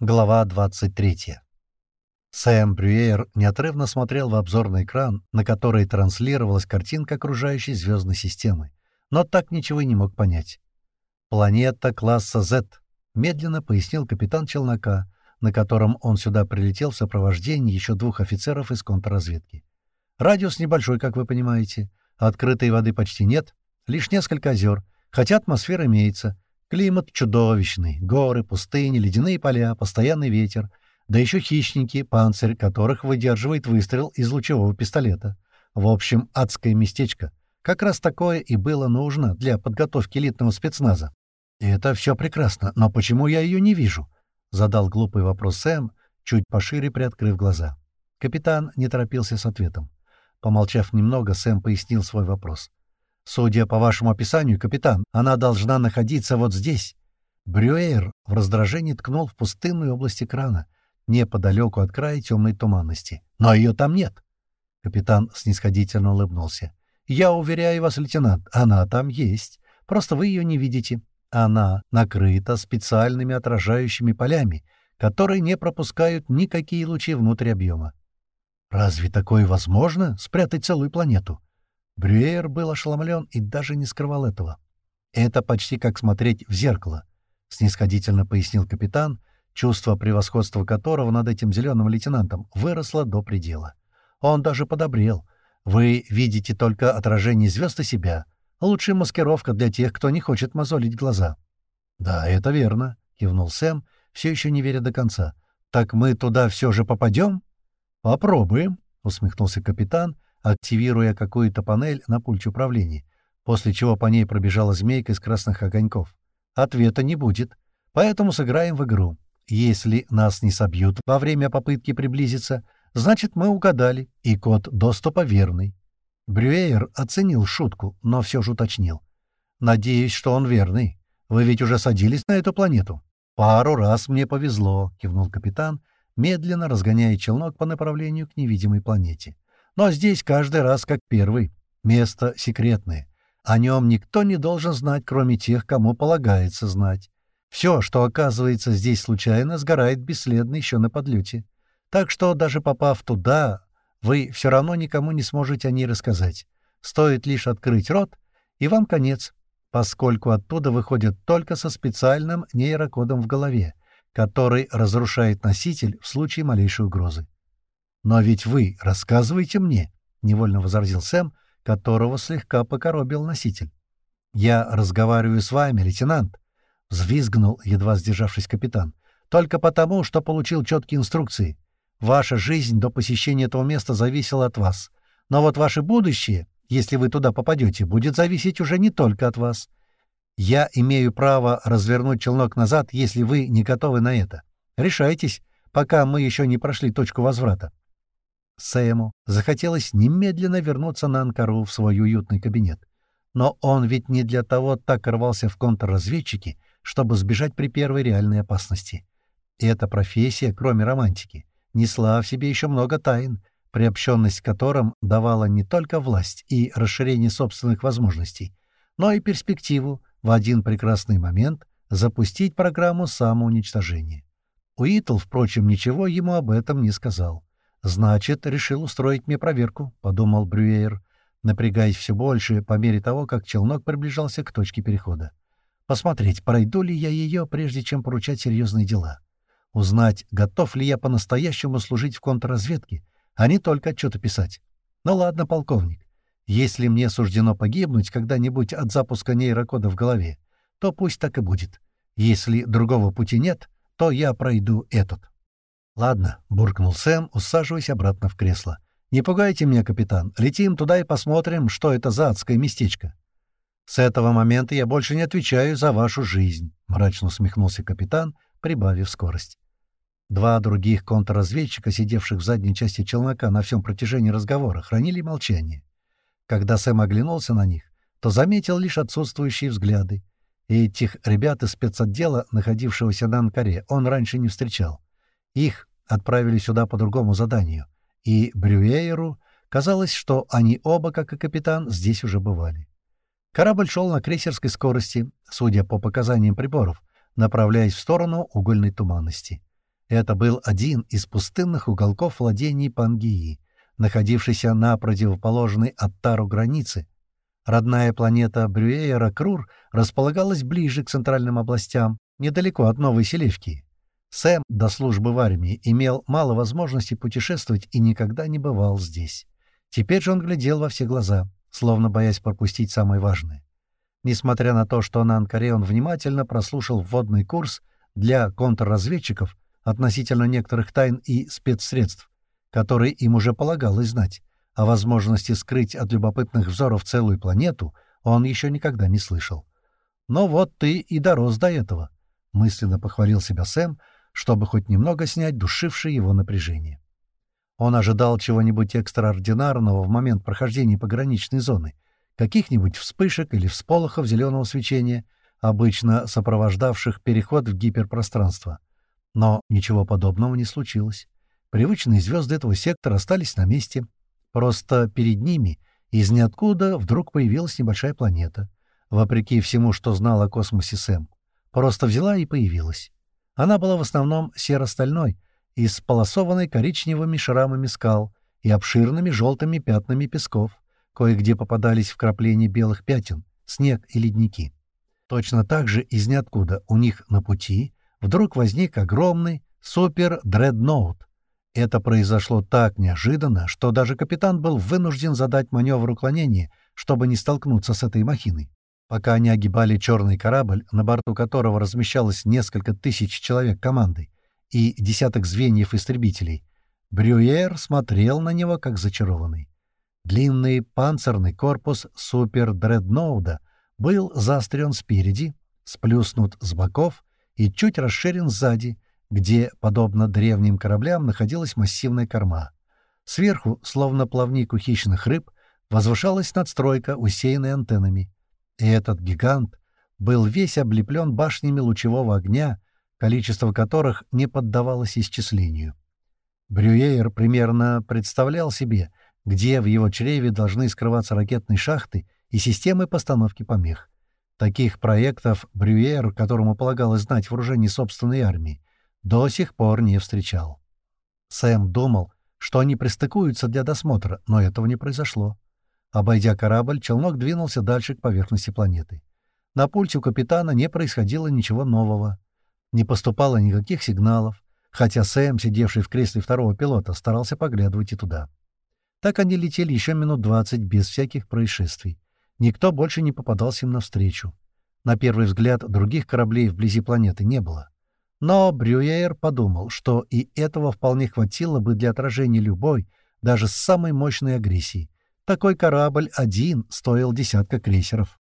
Глава 23. Сэм Брюер неотрывно смотрел в обзорный экран, на который транслировалась картинка окружающей звездной системы, но так ничего и не мог понять. «Планета класса Z», — медленно пояснил капитан челнока, на котором он сюда прилетел в сопровождении еще двух офицеров из контрразведки. «Радиус небольшой, как вы понимаете. Открытой воды почти нет, лишь несколько озер, хотя атмосфера имеется». Климат чудовищный, горы, пустыни, ледяные поля, постоянный ветер, да еще хищники, панцирь которых выдерживает выстрел из лучевого пистолета. В общем, адское местечко. Как раз такое и было нужно для подготовки элитного спецназа. И это все прекрасно, но почему я ее не вижу? Задал глупый вопрос Сэм, чуть пошире приоткрыв глаза. Капитан не торопился с ответом. Помолчав немного, Сэм пояснил свой вопрос. Судя по вашему описанию, капитан, она должна находиться вот здесь. Брюэйр в раздражении ткнул в пустынную область экрана, неподалеку от края темной туманности. Но ее там нет. Капитан снисходительно улыбнулся. «Я уверяю вас, лейтенант, она там есть. Просто вы ее не видите. Она накрыта специальными отражающими полями, которые не пропускают никакие лучи внутрь объема. Разве такое возможно — спрятать целую планету? Брюер был ошеломлен и даже не скрывал этого. «Это почти как смотреть в зеркало», — снисходительно пояснил капитан, чувство превосходства которого над этим зеленым лейтенантом выросло до предела. Он даже подобрел. «Вы видите только отражение звезд и себя. Лучшая маскировка для тех, кто не хочет мозолить глаза». «Да, это верно», — кивнул Сэм, все еще не веря до конца. «Так мы туда все же попадем?» «Попробуем», — усмехнулся капитан, активируя какую-то панель на пульте управления, после чего по ней пробежала змейка из красных огоньков. Ответа не будет, поэтому сыграем в игру. Если нас не собьют во время попытки приблизиться, значит, мы угадали, и код доступа верный. Брюэйер оценил шутку, но все же уточнил. «Надеюсь, что он верный. Вы ведь уже садились на эту планету?» «Пару раз мне повезло», — кивнул капитан, медленно разгоняя челнок по направлению к невидимой планете. Но здесь каждый раз как первый. Место секретное. О нем никто не должен знать, кроме тех, кому полагается знать. Все, что оказывается здесь случайно, сгорает бесследно еще на подлете. Так что, даже попав туда, вы все равно никому не сможете о ней рассказать. Стоит лишь открыть рот, и вам конец, поскольку оттуда выходят только со специальным нейрокодом в голове, который разрушает носитель в случае малейшей угрозы. «Но ведь вы рассказываете мне», — невольно возразил Сэм, которого слегка покоробил носитель. «Я разговариваю с вами, лейтенант», — взвизгнул, едва сдержавшись капитан, «только потому, что получил четкие инструкции. Ваша жизнь до посещения этого места зависела от вас. Но вот ваше будущее, если вы туда попадете, будет зависеть уже не только от вас. Я имею право развернуть челнок назад, если вы не готовы на это. Решайтесь, пока мы еще не прошли точку возврата. Сэму захотелось немедленно вернуться на Анкару в свой уютный кабинет. Но он ведь не для того так рвался в контрразведчики, чтобы сбежать при первой реальной опасности. И эта профессия, кроме романтики, несла в себе еще много тайн, приобщенность к которым давала не только власть и расширение собственных возможностей, но и перспективу в один прекрасный момент запустить программу самоуничтожения. Уитл, впрочем, ничего ему об этом не сказал. «Значит, решил устроить мне проверку», — подумал Брюер, напрягаясь все больше по мере того, как челнок приближался к точке перехода. «Посмотреть, пройду ли я ее, прежде чем поручать серьезные дела. Узнать, готов ли я по-настоящему служить в контрразведке, а не только отчеты писать. Ну ладно, полковник, если мне суждено погибнуть когда-нибудь от запуска нейрокода в голове, то пусть так и будет. Если другого пути нет, то я пройду этот». «Ладно», — буркнул Сэм, усаживаясь обратно в кресло. «Не пугайте меня, капитан. Летим туда и посмотрим, что это за адское местечко». «С этого момента я больше не отвечаю за вашу жизнь», — мрачно усмехнулся капитан, прибавив скорость. Два других контрразведчика, сидевших в задней части челнока на всем протяжении разговора, хранили молчание. Когда Сэм оглянулся на них, то заметил лишь отсутствующие взгляды. И этих ребят из спецотдела, находившегося на Анкаре, он раньше не встречал. Их отправили сюда по другому заданию, и Брюэйеру казалось, что они оба, как и капитан, здесь уже бывали. Корабль шел на крейсерской скорости, судя по показаниям приборов, направляясь в сторону угольной туманности. Это был один из пустынных уголков владений Пангии, находившийся на противоположной от Тару границе. Родная планета Брюэйра Крур располагалась ближе к центральным областям, недалеко от Новой Селевки. Сэм до службы в армии имел мало возможностей путешествовать и никогда не бывал здесь. Теперь же он глядел во все глаза, словно боясь пропустить самое важное. Несмотря на то, что на Анкаре он внимательно прослушал вводный курс для контрразведчиков относительно некоторых тайн и спецсредств, которые им уже полагалось знать, о возможности скрыть от любопытных взоров целую планету он еще никогда не слышал. «Но вот ты и дорос до этого», — мысленно похвалил себя Сэм, чтобы хоть немного снять душившее его напряжение. Он ожидал чего-нибудь экстраординарного в момент прохождения пограничной зоны, каких-нибудь вспышек или всполохов зеленого свечения, обычно сопровождавших переход в гиперпространство. Но ничего подобного не случилось. Привычные звезды этого сектора остались на месте. Просто перед ними из ниоткуда вдруг появилась небольшая планета. Вопреки всему, что знал о космосе Сэм. Просто взяла и появилась. Она была в основном серо-стальной, исполосованной коричневыми шрамами скал и обширными желтыми пятнами песков. Кое-где попадались вкрапления белых пятен, снег и ледники. Точно так же из ниоткуда у них на пути вдруг возник огромный супер-дредноут. Это произошло так неожиданно, что даже капитан был вынужден задать маневр уклонения, чтобы не столкнуться с этой махиной. Пока они огибали черный корабль, на борту которого размещалось несколько тысяч человек командой и десяток звеньев истребителей, Брюер смотрел на него как зачарованный. Длинный панцирный корпус супер-дредноуда был заострен спереди, сплюснут с боков и чуть расширен сзади, где, подобно древним кораблям, находилась массивная корма. Сверху, словно плавник у хищных рыб, возвышалась надстройка, усеянная антеннами. И этот гигант был весь облеплен башнями лучевого огня, количество которых не поддавалось исчислению. Брюейер примерно представлял себе — где в его чреве должны скрываться ракетные шахты и системы постановки помех. Таких проектов Брюер, которому полагалось знать вооружение собственной армии, до сих пор не встречал. Сэм думал, что они пристыкуются для досмотра, но этого не произошло. Обойдя корабль, челнок двинулся дальше к поверхности планеты. На пульте у капитана не происходило ничего нового. Не поступало никаких сигналов, хотя Сэм, сидевший в кресле второго пилота, старался поглядывать и туда. Так они летели еще минут двадцать без всяких происшествий. Никто больше не попадался им навстречу. На первый взгляд других кораблей вблизи планеты не было. Но Брюер подумал, что и этого вполне хватило бы для отражения любой, даже самой мощной агрессии. Такой корабль один стоил десятка крейсеров.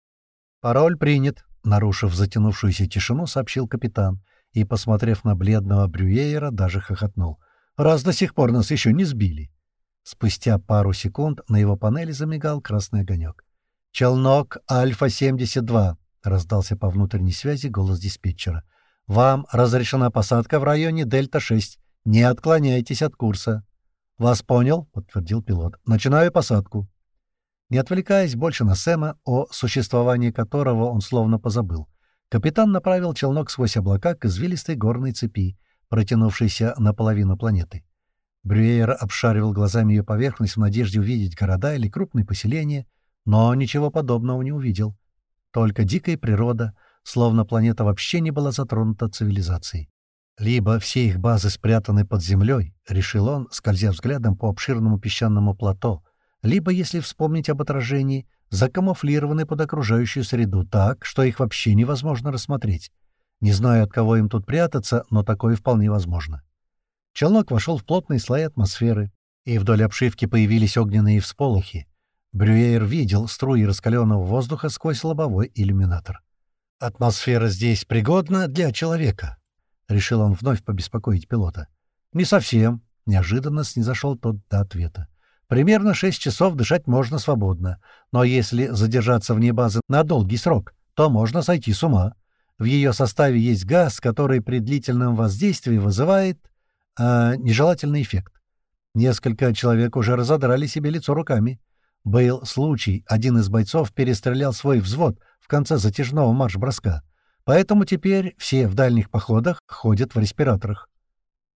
«Пароль принят», — нарушив затянувшуюся тишину, сообщил капитан и, посмотрев на бледного Брюера, даже хохотнул. «Раз до сих пор нас еще не сбили». Спустя пару секунд на его панели замигал красный огонек. «Челнок Альфа-72», — раздался по внутренней связи голос диспетчера. «Вам разрешена посадка в районе Дельта-6. Не отклоняйтесь от курса». «Вас понял», — подтвердил пилот. «Начинаю посадку». Не отвлекаясь больше на Сэма, о существовании которого он словно позабыл, капитан направил челнок сквозь облака к извилистой горной цепи, протянувшейся наполовину планеты. Брюер обшаривал глазами ее поверхность в надежде увидеть города или крупные поселения, но ничего подобного не увидел. Только дикая природа, словно планета вообще не была затронута цивилизацией. Либо все их базы спрятаны под землей, решил он, скользя взглядом по обширному песчаному плато, либо, если вспомнить об отражении, закамуфлированы под окружающую среду так, что их вообще невозможно рассмотреть. Не знаю, от кого им тут прятаться, но такое вполне возможно. Челнок вошел в плотные слои атмосферы, и вдоль обшивки появились огненные всполохи. Брюер видел струи раскаленного воздуха сквозь лобовой иллюминатор. «Атмосфера здесь пригодна для человека», — решил он вновь побеспокоить пилота. «Не совсем», — неожиданно снизошел тот до ответа. «Примерно шесть часов дышать можно свободно, но если задержаться вне базы на долгий срок, то можно сойти с ума. В ее составе есть газ, который при длительном воздействии вызывает а нежелательный эффект. Несколько человек уже разодрали себе лицо руками. Был случай, один из бойцов перестрелял свой взвод в конце затяжного марш-броска. Поэтому теперь все в дальних походах ходят в респираторах.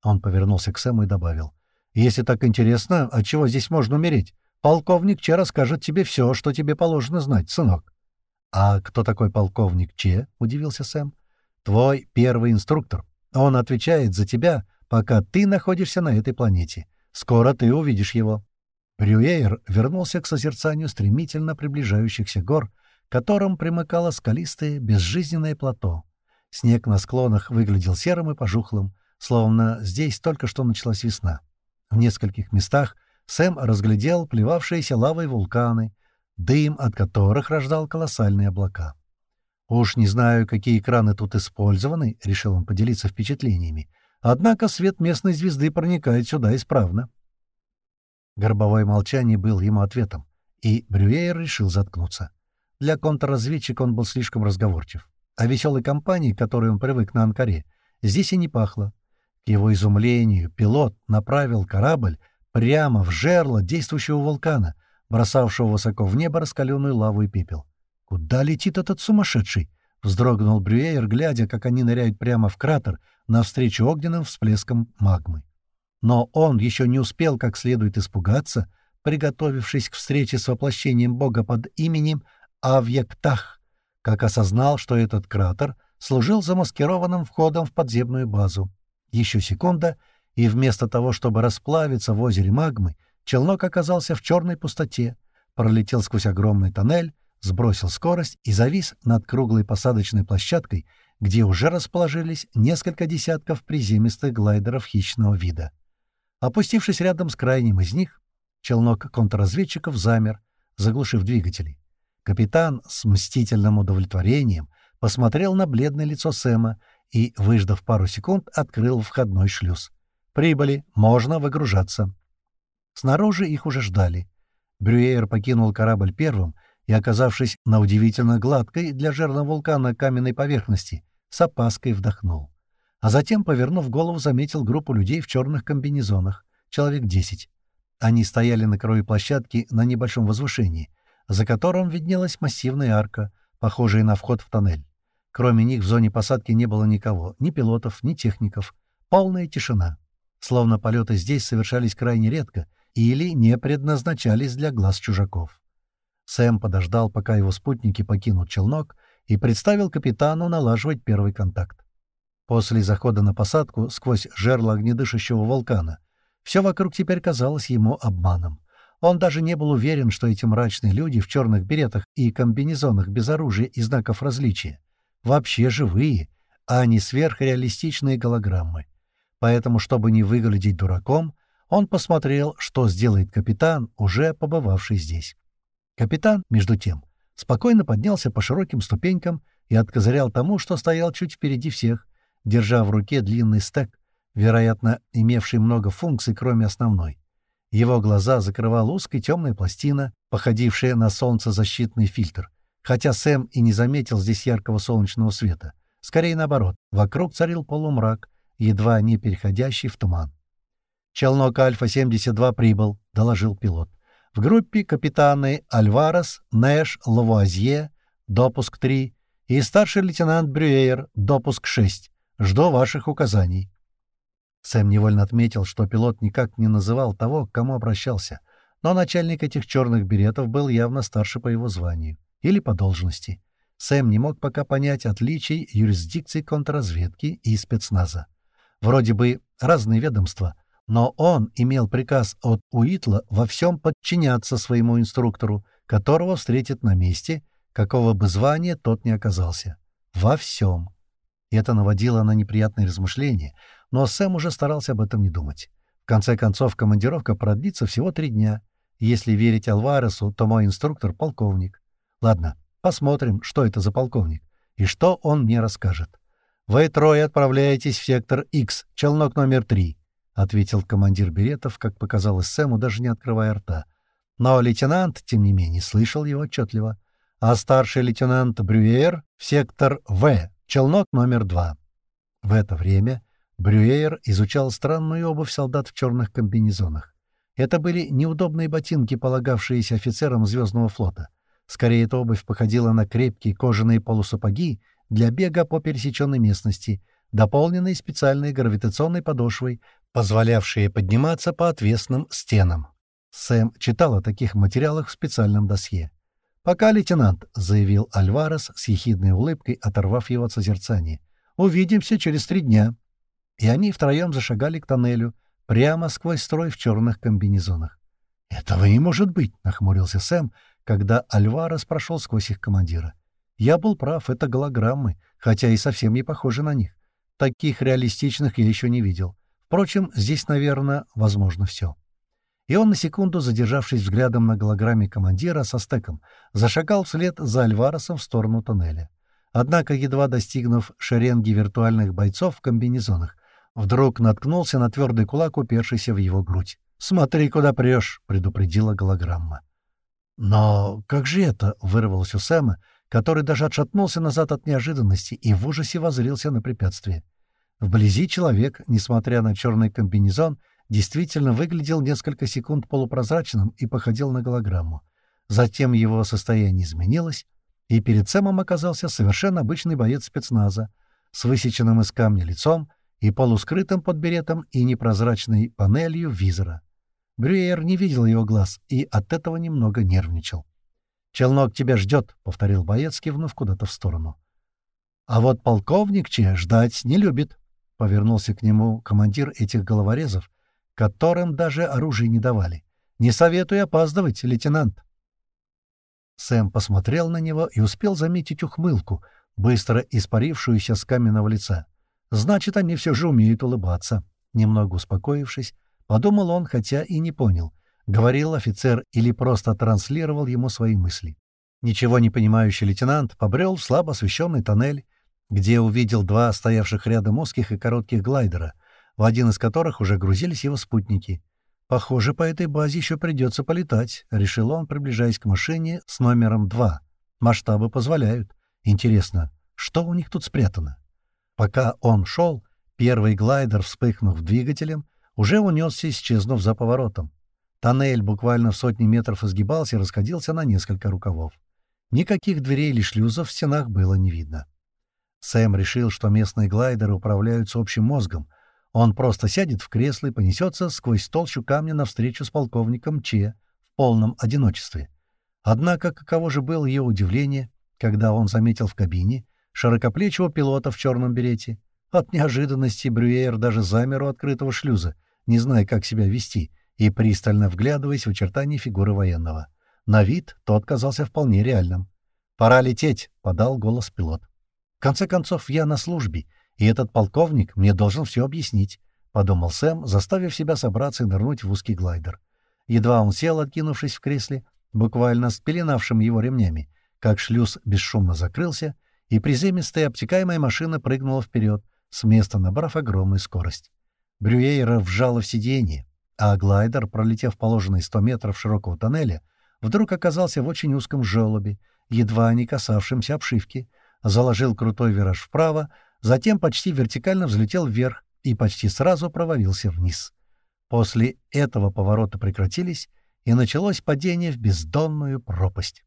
Он повернулся к Сэму и добавил. «Если так интересно, от чего здесь можно умереть? Полковник Че расскажет тебе все, что тебе положено знать, сынок». «А кто такой полковник Че?» — удивился Сэм. «Твой первый инструктор. Он отвечает за тебя, пока ты находишься на этой планете. Скоро ты увидишь его». Брюэйр вернулся к созерцанию стремительно приближающихся гор, которым примыкало скалистое, безжизненное плато. Снег на склонах выглядел серым и пожухлым, словно здесь только что началась весна. В нескольких местах Сэм разглядел плевавшиеся лавой вулканы, дым от которых рождал колоссальные облака. «Уж не знаю, какие экраны тут использованы», — решил он поделиться впечатлениями. «Однако свет местной звезды проникает сюда исправно». Горбовое молчание был ему ответом, и Брюэйр решил заткнуться. Для контрразведчика он был слишком разговорчив. А веселой компании, к которой он привык на Анкаре, здесь и не пахло. К его изумлению пилот направил корабль прямо в жерло действующего вулкана, бросавшего высоко в небо раскаленную лаву и пепел. «Куда летит этот сумасшедший?» — вздрогнул Брюэйр, глядя, как они ныряют прямо в кратер навстречу огненным всплескам магмы. Но он еще не успел как следует испугаться, приготовившись к встрече с воплощением бога под именем Авьяктах, как осознал, что этот кратер служил замаскированным входом в подземную базу. Еще секунда, и вместо того, чтобы расплавиться в озере магмы, челнок оказался в черной пустоте, пролетел сквозь огромный тоннель, сбросил скорость и завис над круглой посадочной площадкой, где уже расположились несколько десятков приземистых глайдеров хищного вида. Опустившись рядом с крайним из них, челнок контрразведчиков замер, заглушив двигатели. Капитан с мстительным удовлетворением посмотрел на бледное лицо Сэма и, выждав пару секунд, открыл входной шлюз. «Прибыли, можно выгружаться». Снаружи их уже ждали. Брюэйр покинул корабль первым и, оказавшись на удивительно гладкой для жерла вулкана каменной поверхности, с опаской вдохнул. А затем, повернув голову, заметил группу людей в черных комбинезонах, человек десять. Они стояли на краю площадки на небольшом возвышении, за которым виднелась массивная арка, похожая на вход в тоннель. Кроме них в зоне посадки не было никого, ни пилотов, ни техников. Полная тишина. Словно полеты здесь совершались крайне редко или не предназначались для глаз чужаков. Сэм подождал, пока его спутники покинут челнок, и представил капитану налаживать первый контакт. После захода на посадку сквозь жерло огнедышащего вулкана все вокруг теперь казалось ему обманом. Он даже не был уверен, что эти мрачные люди в черных беретах и комбинезонах без оружия и знаков различия вообще живые, а не сверхреалистичные голограммы. Поэтому, чтобы не выглядеть дураком, он посмотрел, что сделает капитан, уже побывавший здесь. Капитан, между тем, спокойно поднялся по широким ступенькам и откозырял тому, что стоял чуть впереди всех, держа в руке длинный стек, вероятно, имевший много функций, кроме основной. Его глаза закрывала узкая темная пластина, походившая на солнцезащитный фильтр, хотя Сэм и не заметил здесь яркого солнечного света. Скорее наоборот, вокруг царил полумрак, едва не переходящий в туман. «Челнок Альфа-72 прибыл», — доложил пилот. «В группе капитаны Альварес, Нэш, Лавуазье, допуск 3, и старший лейтенант Брюэйр, допуск 6. Жду ваших указаний». Сэм невольно отметил, что пилот никак не называл того, к кому обращался, но начальник этих черных беретов был явно старше по его званию или по должности. Сэм не мог пока понять отличий юрисдикции контрразведки и спецназа. Вроде бы разные ведомства, но он имел приказ от Уитла во всем подчиняться своему инструктору, которого встретит на месте, какого бы звания тот ни оказался. Во всем. Это наводило на неприятные размышления, но Сэм уже старался об этом не думать. В конце концов, командировка продлится всего три дня. Если верить Алваресу, то мой инструктор — полковник. Ладно, посмотрим, что это за полковник и что он мне расскажет. «Вы трое отправляетесь в сектор X, челнок номер три», — ответил командир Беретов, как показалось Сэму, даже не открывая рта. Но лейтенант, тем не менее, слышал его отчетливо. А старший лейтенант Брюер в сектор В, челнок номер два. В это время Брюэйр изучал странную обувь солдат в черных комбинезонах. Это были неудобные ботинки, полагавшиеся офицерам Звездного флота. Скорее, эта обувь походила на крепкие кожаные полусапоги для бега по пересеченной местности, дополненные специальной гравитационной подошвой, позволявшие подниматься по отвесным стенам. Сэм читал о таких материалах в специальном досье. «Пока, лейтенант», — заявил Альварес с ехидной улыбкой, оторвав его от созерцания. «Увидимся через три дня». И они втроем зашагали к тоннелю, прямо сквозь строй в черных комбинезонах. «Этого не может быть», — нахмурился Сэм, когда Альварес прошел сквозь их командира. «Я был прав, это голограммы, хотя и совсем не похожи на них. Таких реалистичных я еще не видел. Впрочем, здесь, наверное, возможно все». И он, на секунду задержавшись взглядом на голограмме командира со стеком, зашагал вслед за Альваресом в сторону тоннеля. Однако, едва достигнув шеренги виртуальных бойцов в комбинезонах, вдруг наткнулся на твердый кулак, упершийся в его грудь. «Смотри, куда прешь!» — предупредила голограмма. «Но как же это?» — вырвалось у Сэма, который даже отшатнулся назад от неожиданности и в ужасе возрился на препятствие. Вблизи человек, несмотря на черный комбинезон, — действительно выглядел несколько секунд полупрозрачным и походил на голограмму. Затем его состояние изменилось, и перед Сэмом оказался совершенно обычный боец спецназа с высеченным из камня лицом и полускрытым под беретом и непрозрачной панелью визора. Брюер не видел его глаз и от этого немного нервничал. «Челнок тебя ждет», — повторил боец, кивнув куда-то в сторону. «А вот полковник Че ждать не любит», — повернулся к нему командир этих головорезов, которым даже оружие не давали. «Не советую опаздывать, лейтенант». Сэм посмотрел на него и успел заметить ухмылку, быстро испарившуюся с каменного лица. «Значит, они все же умеют улыбаться». Немного успокоившись, подумал он, хотя и не понял, говорил офицер или просто транслировал ему свои мысли. Ничего не понимающий лейтенант побрел в слабо освещенный тоннель, где увидел два стоявших рядом узких и коротких глайдера — в один из которых уже грузились его спутники. «Похоже, по этой базе еще придется полетать», — решил он, приближаясь к машине с номером 2. «Масштабы позволяют. Интересно, что у них тут спрятано?» Пока он шел, первый глайдер, вспыхнув двигателем, уже унесся, исчезнув за поворотом. Тоннель буквально в сотни метров изгибался и расходился на несколько рукавов. Никаких дверей или шлюзов в стенах было не видно. Сэм решил, что местные глайдеры управляются общим мозгом, он просто сядет в кресло и понесется сквозь толщу камня навстречу с полковником Че в полном одиночестве. Однако каково же было ее удивление, когда он заметил в кабине широкоплечего пилота в черном берете. От неожиданности Брюер даже замер у открытого шлюза, не зная, как себя вести, и пристально вглядываясь в очертания фигуры военного. На вид тот казался вполне реальным. «Пора лететь», — подал голос пилот. «В конце концов, я на службе, и этот полковник мне должен все объяснить», — подумал Сэм, заставив себя собраться и нырнуть в узкий глайдер. Едва он сел, откинувшись в кресле, буквально спеленавшим его ремнями, как шлюз бесшумно закрылся, и приземистая обтекаемая машина прыгнула вперед, с места набрав огромную скорость. Брюейра вжало в сиденье, а глайдер, пролетев положенные 100 метров широкого тоннеля, вдруг оказался в очень узком желобе, едва не касавшемся обшивки, заложил крутой вираж вправо, затем почти вертикально взлетел вверх и почти сразу провалился вниз. После этого повороты прекратились, и началось падение в бездонную пропасть.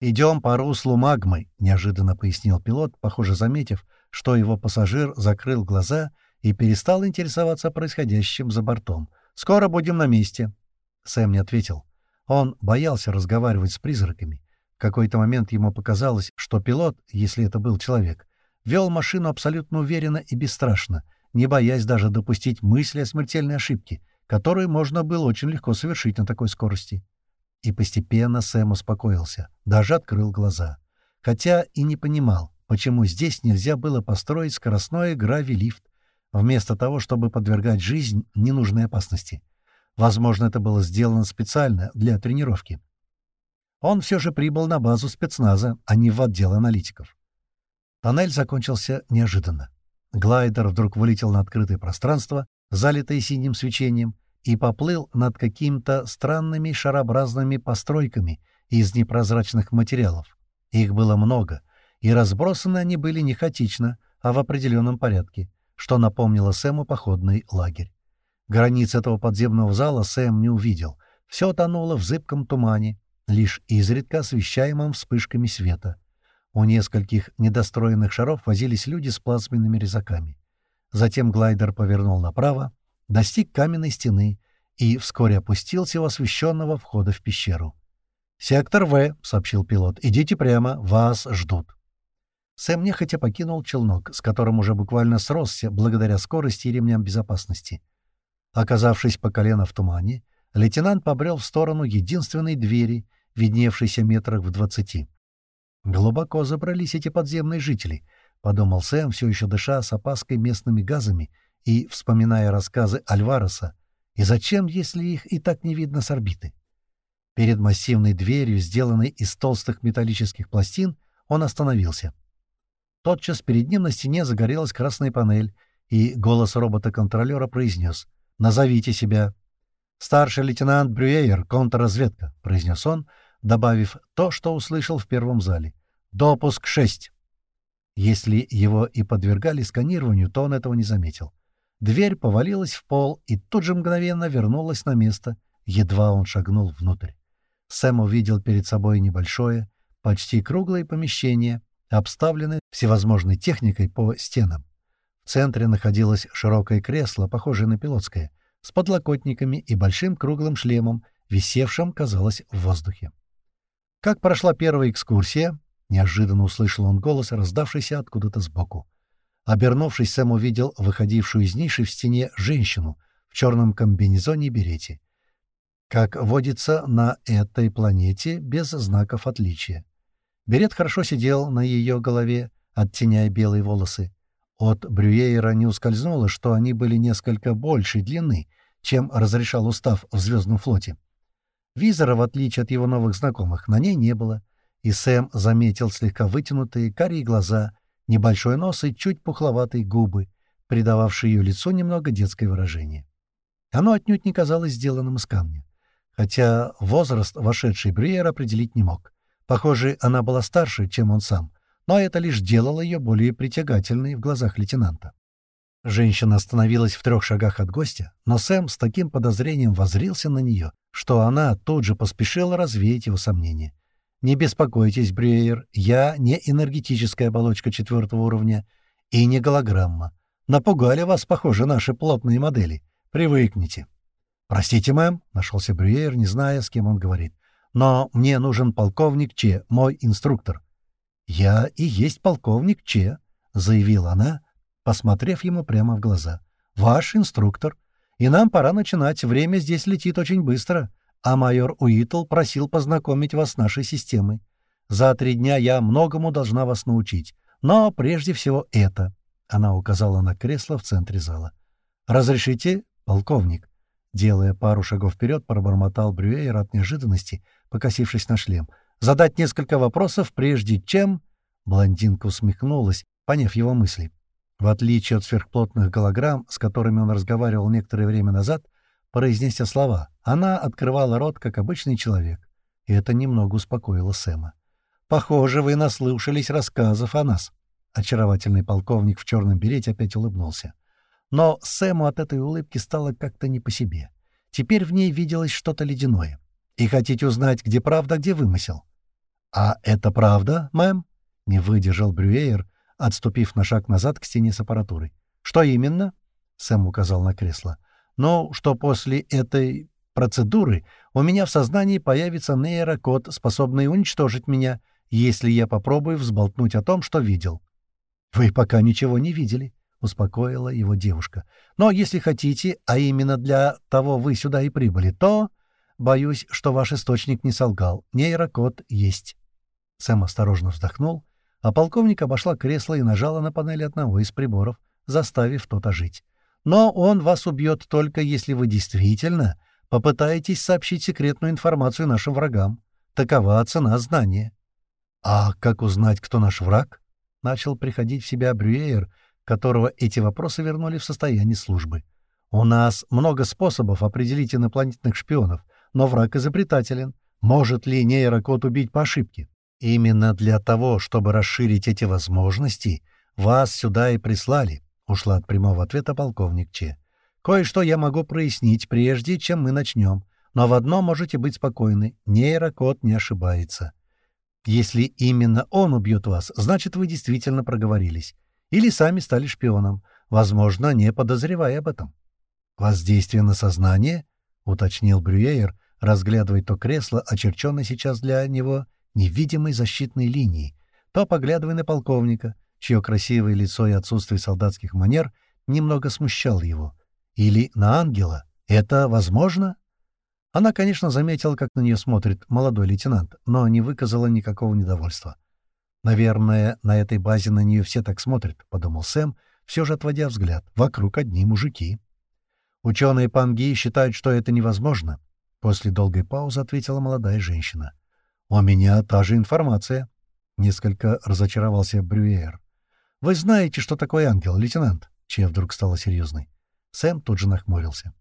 «Идем по руслу магмы», — неожиданно пояснил пилот, похоже, заметив, что его пассажир закрыл глаза и перестал интересоваться происходящим за бортом. «Скоро будем на месте». Сэм не ответил. Он боялся разговаривать с призраками. В какой-то момент ему показалось, что пилот, если это был человек, вел машину абсолютно уверенно и бесстрашно, не боясь даже допустить мысли о смертельной ошибке, которую можно было очень легко совершить на такой скорости. И постепенно Сэм успокоился, даже открыл глаза. Хотя и не понимал, почему здесь нельзя было построить скоростной грави-лифт, вместо того, чтобы подвергать жизнь ненужной опасности. Возможно, это было сделано специально для тренировки. Он все же прибыл на базу спецназа, а не в отдел аналитиков. Тоннель закончился неожиданно. Глайдер вдруг вылетел на открытое пространство, залитое синим свечением, и поплыл над какими-то странными шарообразными постройками из непрозрачных материалов. Их было много, и разбросаны они были не хаотично, а в определенном порядке, что напомнило Сэму походный лагерь. Границ этого подземного зала Сэм не увидел. Все тонуло в зыбком тумане, лишь изредка освещаемом вспышками света. У нескольких недостроенных шаров возились люди с плазменными резаками. Затем глайдер повернул направо, достиг каменной стены и вскоре опустился у освещенного входа в пещеру. «Сектор В», — сообщил пилот, — «идите прямо, вас ждут». Сэм нехотя покинул челнок, с которым уже буквально сросся благодаря скорости и ремням безопасности. Оказавшись по колено в тумане, лейтенант побрел в сторону единственной двери, видневшейся метрах в двадцати. «Глубоко забрались эти подземные жители», — подумал Сэм, все еще дыша с опаской местными газами и вспоминая рассказы Альвареса. «И зачем, если их и так не видно с орбиты?» Перед массивной дверью, сделанной из толстых металлических пластин, он остановился. Тотчас перед ним на стене загорелась красная панель, и голос робота-контролера произнес «Назовите себя». «Старший лейтенант Брюэйер, контрразведка», — произнес он, добавив то, что услышал в первом зале. «Допуск 6». Если его и подвергали сканированию, то он этого не заметил. Дверь повалилась в пол и тут же мгновенно вернулась на место, едва он шагнул внутрь. Сэм увидел перед собой небольшое, почти круглое помещение, обставленное всевозможной техникой по стенам. В центре находилось широкое кресло, похожее на пилотское, с подлокотниками и большим круглым шлемом, висевшим, казалось, в воздухе. Как прошла первая экскурсия, неожиданно услышал он голос, раздавшийся откуда-то сбоку. Обернувшись, Сэм увидел выходившую из ниши в стене женщину в черном комбинезоне и берете как водится на этой планете без знаков отличия. Берет хорошо сидел на ее голове, оттеняя белые волосы. От Брюейера не ускользнуло, что они были несколько большей длины, чем разрешал устав в «Звездном флоте». Визора, в отличие от его новых знакомых, на ней не было, и Сэм заметил слегка вытянутые карие глаза, небольшой нос и чуть пухловатые губы, придававшие ее лицу немного детское выражение. Оно отнюдь не казалось сделанным из камня хотя возраст вошедшей Брюер определить не мог. Похоже, она была старше, чем он сам, но это лишь делало ее более притягательной в глазах лейтенанта. Женщина остановилась в трех шагах от гостя, но Сэм с таким подозрением возрился на нее, что она тут же поспешила развеять его сомнения. «Не беспокойтесь, Брюер, я не энергетическая оболочка четвертого уровня и не голограмма. Напугали вас, похоже, наши плотные модели. Привыкните». «Простите, мэм», — нашелся Брюер, не зная, с кем он говорит. «Но мне нужен полковник Че, мой инструктор». «Я и есть полковник Че», — заявила она, посмотрев ему прямо в глаза. «Ваш инструктор. И нам пора начинать. Время здесь летит очень быстро. А майор Уитл просил познакомить вас с нашей системой. За три дня я многому должна вас научить. Но прежде всего это». Она указала на кресло в центре зала. «Разрешите, полковник?» Делая пару шагов вперед, пробормотал Брюэйер от неожиданности, покосившись на шлем. «Задать несколько вопросов, прежде чем...» Блондинка усмехнулась, поняв его мысли. В отличие от сверхплотных голограмм, с которыми он разговаривал некоторое время назад, произнеся слова, она открывала рот, как обычный человек. И это немного успокоило Сэма. «Похоже, вы наслушались рассказов о нас». Очаровательный полковник в черном берете опять улыбнулся. Но Сэму от этой улыбки стало как-то не по себе. Теперь в ней виделось что-то ледяное. «И хотите узнать, где правда, где вымысел?» «А это правда, мэм?» — не выдержал Брюэйер, отступив на шаг назад к стене с аппаратурой. «Что именно?» — Сэм указал на кресло. «Ну, что после этой процедуры у меня в сознании появится нейрокод, способный уничтожить меня, если я попробую взболтнуть о том, что видел». «Вы пока ничего не видели», — успокоила его девушка. «Но если хотите, а именно для того вы сюда и прибыли, то...» «Боюсь, что ваш источник не солгал. Нейрокод есть». Сэм осторожно вздохнул, а полковник обошла кресло и нажала на панели одного из приборов, заставив тот ожить. «Но он вас убьет только если вы действительно попытаетесь сообщить секретную информацию нашим врагам. Такова цена знания». «А как узнать, кто наш враг?» — начал приходить в себя Брюэйр, которого эти вопросы вернули в состояние службы. «У нас много способов определить инопланетных шпионов, но враг изобретателен. Может ли нейрокод убить по ошибке? Именно для того, чтобы расширить эти возможности, вас сюда и прислали», — ушла от прямого ответа полковник Че. «Кое-что я могу прояснить, прежде чем мы начнем, но в одном можете быть спокойны — нейрокод не ошибается». Если именно он убьет вас, значит, вы действительно проговорились. Или сами стали шпионом, возможно, не подозревая об этом. «Воздействие на сознание?» — уточнил Брюейер, разглядывая то кресло, очерченное сейчас для него невидимой защитной линией, то поглядывая на полковника, чье красивое лицо и отсутствие солдатских манер немного смущало его. Или на ангела. Это возможно? Она, конечно, заметила, как на нее смотрит молодой лейтенант, но не выказала никакого недовольства. «Наверное, на этой базе на нее все так смотрят», — подумал Сэм, все же отводя взгляд. «Вокруг одни мужики». «Ученые Панги считают, что это невозможно», — после долгой паузы ответила молодая женщина. «У меня та же информация», — несколько разочаровался Брюер. «Вы знаете, что такое ангел, лейтенант?» Чья вдруг стала серьезной. Сэм тут же нахмурился.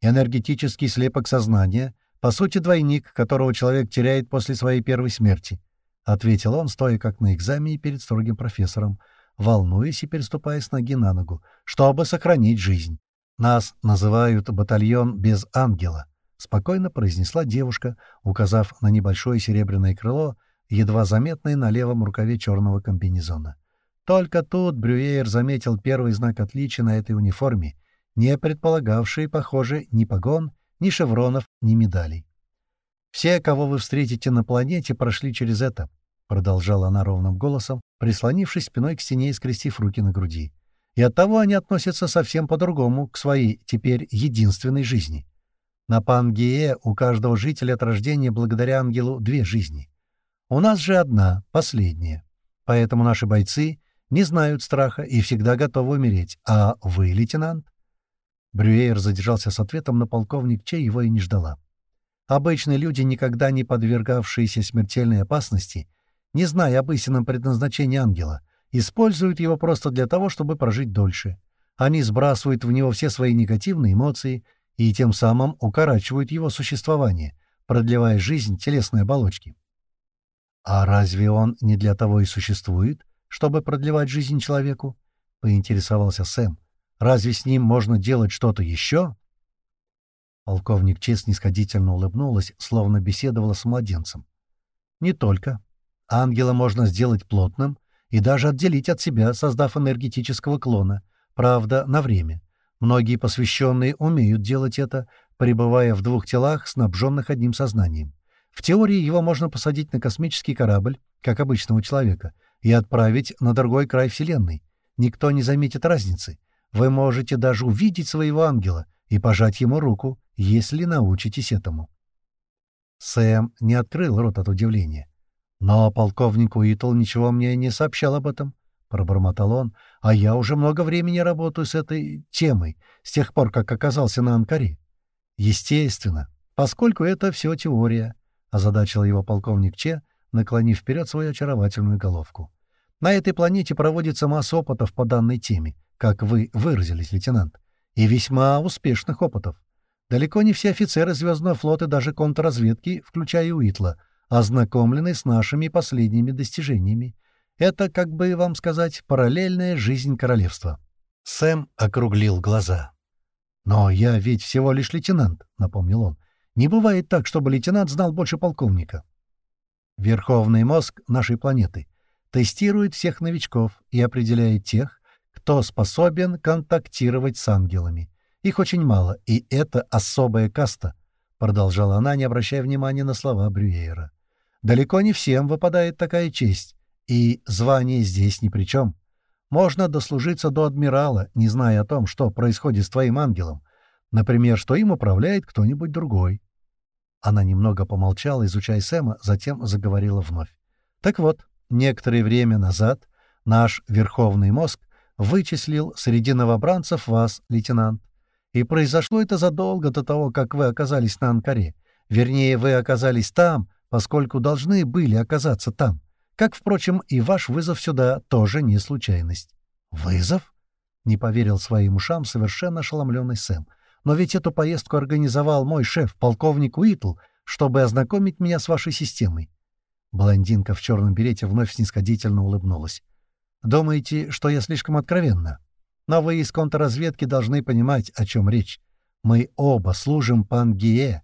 «Энергетический слепок сознания, по сути, двойник, которого человек теряет после своей первой смерти», — ответил он, стоя как на экзамене перед строгим профессором, волнуясь и переступая с ноги на ногу, чтобы сохранить жизнь. «Нас называют батальон без ангела», — спокойно произнесла девушка, указав на небольшое серебряное крыло, едва заметное на левом рукаве черного комбинезона. Только тут Брюер заметил первый знак отличия на этой униформе, не предполагавший, похоже, ни погон, ни шевронов, ни медалей. «Все, кого вы встретите на планете, прошли через это», — продолжала она ровным голосом, прислонившись спиной к стене и скрестив руки на груди. «И оттого они относятся совсем по-другому к своей, теперь, единственной жизни. На Пангее у каждого жителя от рождения благодаря ангелу две жизни. У нас же одна, последняя. Поэтому наши бойцы не знают страха и всегда готовы умереть. А вы, лейтенант?» Брюейер задержался с ответом, но полковник Чей его и не ждала. Обычные люди, никогда не подвергавшиеся смертельной опасности, не зная об истинном предназначении ангела, используют его просто для того, чтобы прожить дольше. Они сбрасывают в него все свои негативные эмоции и тем самым укорачивают его существование, продлевая жизнь телесной оболочки. А разве он не для того и существует, чтобы продлевать жизнь человеку? — поинтересовался Сэм. Разве с ним можно делать что-то еще?» Полковник Чес нисходительно улыбнулась, словно беседовала с младенцем. «Не только. Ангела можно сделать плотным и даже отделить от себя, создав энергетического клона. Правда, на время. Многие посвященные умеют делать это, пребывая в двух телах, снабженных одним сознанием. В теории его можно посадить на космический корабль, как обычного человека, и отправить на другой край Вселенной. Никто не заметит разницы. Вы можете даже увидеть своего ангела и пожать ему руку, если научитесь этому. Сэм не открыл рот от удивления. «Но полковник Уитл ничего мне не сообщал об этом», — пробормотал он, «а я уже много времени работаю с этой темой, с тех пор, как оказался на Анкаре». «Естественно, поскольку это все теория», — озадачил его полковник Че, наклонив вперед свою очаровательную головку. «На этой планете проводится масса опытов по данной теме, как вы выразились, лейтенант, и весьма успешных опытов. Далеко не все офицеры Звездного флота даже контрразведки, включая Уитла, ознакомлены с нашими последними достижениями. Это, как бы вам сказать, параллельная жизнь королевства. Сэм округлил глаза. «Но я ведь всего лишь лейтенант», — напомнил он. «Не бывает так, чтобы лейтенант знал больше полковника». Верховный мозг нашей планеты тестирует всех новичков и определяет тех, кто способен контактировать с ангелами. Их очень мало, и это особая каста, — продолжала она, не обращая внимания на слова Брюера. Далеко не всем выпадает такая честь, и звание здесь ни при чем. Можно дослужиться до адмирала, не зная о том, что происходит с твоим ангелом. Например, что им управляет кто-нибудь другой. Она немного помолчала, изучая Сэма, затем заговорила вновь. Так вот, некоторое время назад наш верховный мозг вычислил среди новобранцев вас, лейтенант. И произошло это задолго до того, как вы оказались на Анкаре. Вернее, вы оказались там, поскольку должны были оказаться там. Как, впрочем, и ваш вызов сюда тоже не случайность. «Вызов?» — не поверил своим ушам совершенно ошеломленный Сэм. «Но ведь эту поездку организовал мой шеф, полковник Уитл, чтобы ознакомить меня с вашей системой». Блондинка в черном берете вновь снисходительно улыбнулась. Думаете, что я слишком откровенна? Но вы из контрразведки должны понимать, о чем речь. Мы оба служим Пангее,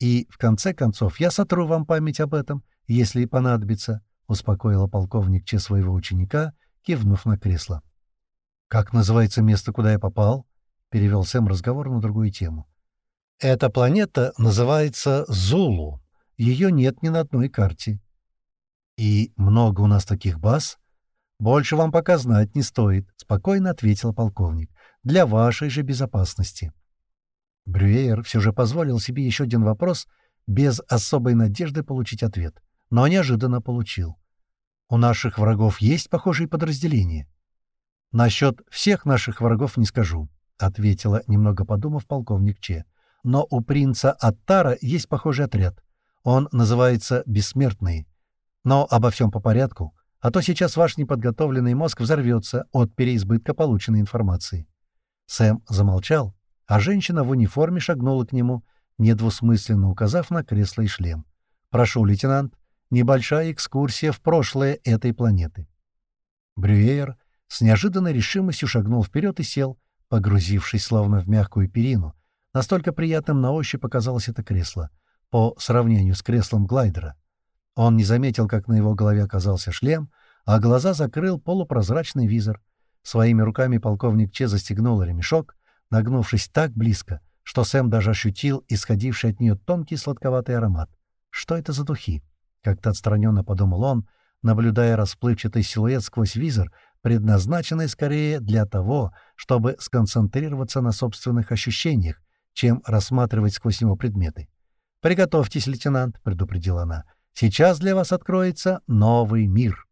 и, в конце концов, я сотру вам память об этом, если и понадобится», — успокоила полковник Че своего ученика, кивнув на кресло. «Как называется место, куда я попал?» — перевел Сэм разговор на другую тему. «Эта планета называется Зулу. Ее нет ни на одной карте». «И много у нас таких баз?» «Больше вам пока знать не стоит», — спокойно ответил полковник. «Для вашей же безопасности». Брюер все же позволил себе еще один вопрос, без особой надежды получить ответ, но неожиданно получил. «У наших врагов есть похожие подразделения?» «Насчет всех наших врагов не скажу», — ответила, немного подумав, полковник Че. «Но у принца Аттара есть похожий отряд. Он называется «Бессмертные». Но обо всем по порядку, а то сейчас ваш неподготовленный мозг взорвется от переизбытка полученной информации». Сэм замолчал, а женщина в униформе шагнула к нему, недвусмысленно указав на кресло и шлем. «Прошу, лейтенант, небольшая экскурсия в прошлое этой планеты». Брюер с неожиданной решимостью шагнул вперед и сел, погрузившись словно в мягкую перину. Настолько приятным на ощупь оказалось это кресло, по сравнению с креслом глайдера. Он не заметил, как на его голове оказался шлем, а глаза закрыл полупрозрачный визор. Своими руками полковник Че застегнул ремешок, нагнувшись так близко, что Сэм даже ощутил исходивший от нее тонкий сладковатый аромат. Что это за духи? Как-то отстраненно подумал он, наблюдая расплывчатый силуэт сквозь визор, предназначенный скорее для того, чтобы сконцентрироваться на собственных ощущениях, чем рассматривать сквозь него предметы. «Приготовьтесь, лейтенант», — предупредила она. «Сейчас для вас откроется новый мир».